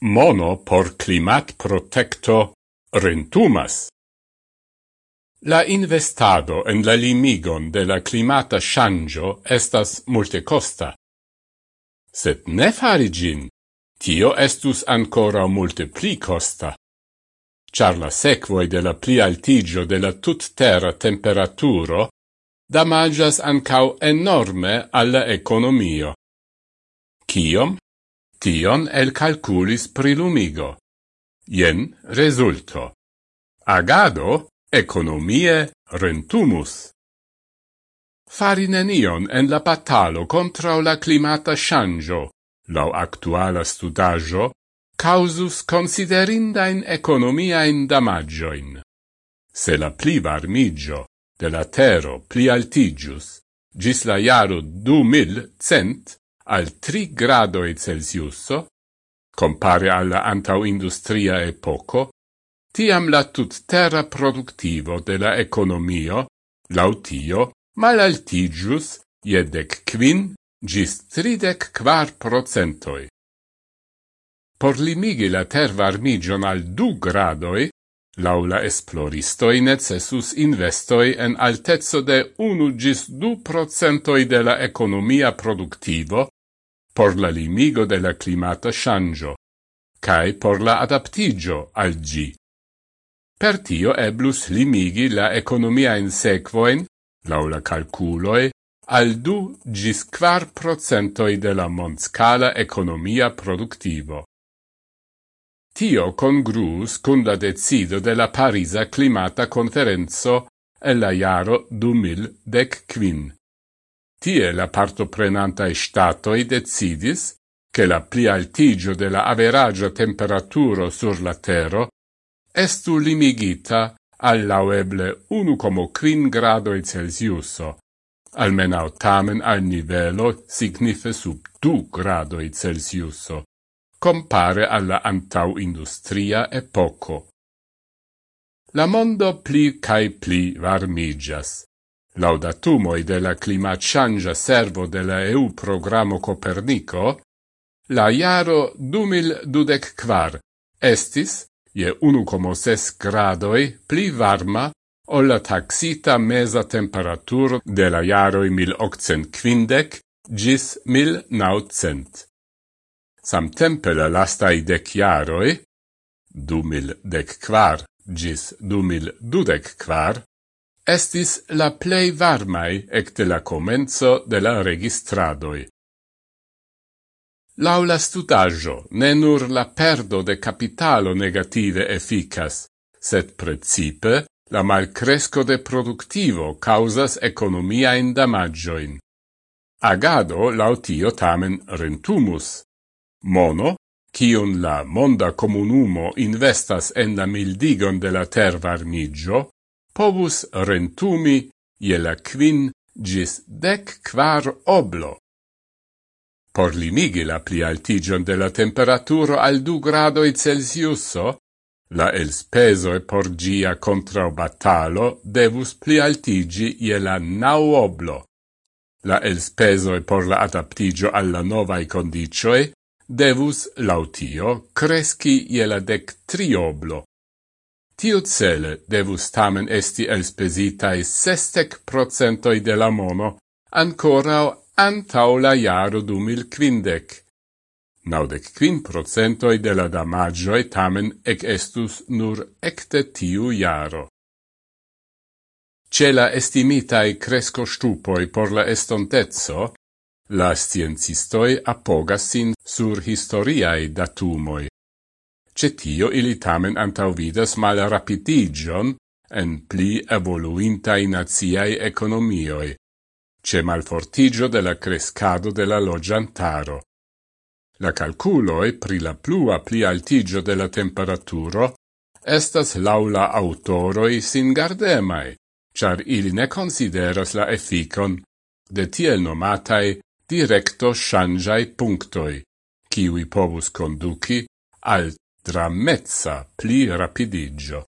mono por climat protecto rentumas. La investado en la limigon de la climata shangio estas multe costa. Sed ne farigin, tio estus ancora multe pli costa. Char la sequoi de la pli altigio de la tut terra temperaturo damagias ancau enorme alla economio. Kiom Tion elcalculis prilumigo. Jen resulto. Agado economie rentumus. Fari nenion en la batalo contra la climata shangio, lau actuala studaggio, causus considerindain economiaen damagioin. Se la pli varmigio de la tero pli altigius, gis la jaro du mil cent, al 3 gradoi Celsiuso, compare alla antau-industria epoco, tiam la tutterra productivo de la economio, lautio, malaltigius iedec quin gis tridec quar procentoi. Por limigi la tervarmigion al du gradoi, laula esploristoi necessus investoi en altezzo de 1 gis 2 procentoi de la economia productivo por la limigo de la climata shangio, cae por la adaptigio al gi. Per tio eblus limigi la economia in sequoen, laula calculoi, al du gis quar procentoi de la monscala economia productivo. Tio congruus cun la decido de la Parisa Climata Conferenzo e la iaro 2015. Tie la partoprenantai statoi decidis che la plialtigio de la averagia temperaturo sur la tero estu limigita al laueble 1,5 gradoi Celsiuso, almenau tamen al nivelo signife sub 2 gradoi Celsiuso, compare alla antau industria epoco. La mondo pli cae pli varmigias laudatumoi de la climat changia servo de la EU programo Copernico, la iaro 2024 estis, je 1,6 gradoi, pli varma ol la taxita mesa temperaturo de la iaroi 1850 gis 1900. Samtempe la lastai dec iaroi, 2014 gis 2024, estis la plei varmai ecte la comenzo de la registradoi. Laula studaggio, ne nur la perdo de capitalo negative efficas, set precipe la malcresco de productivo causas economia in damaggioin. Agado lautio tamen rentumus. Mono, cion la monda comunumo investas en la mildigon de la tervarmigio, povus rentumi je la quin gis dec quar oblo. Por limigi la pli altigion de la temperaturo al du gradoi Celsiuso, la elspeso e por gia contraobatalo devus pli altigi je la nau oblo. La elspeso e por la adaptigio alla novae condicioe devus lautio cresci je la dec trioblo. Tiu cele devus tamen esti elspesitae sestec procentoi de la mono ancorao antau la iaro du mil quindec. Naudec quin procentoi de la damagioi tamen ec estus nur ecte tiu iaro. Cela estimitai cresco stupoi por la estontezzo, la sciencistoi apogasin sur historiae datumoi. Cetio ili tamen antauvidas mal rapidigion en pli evoluintai naziai economioi, ce malfortigio de la crescado de la logiantaro. La calculoi pri la plua pli altigio de la temperaturo estas laula autoroi singardemai, char ili ne consideras la efficon de tiel nomatai directo shangiai punctoi, kiwi povus conduci al tra mezza pli rapidiĝo.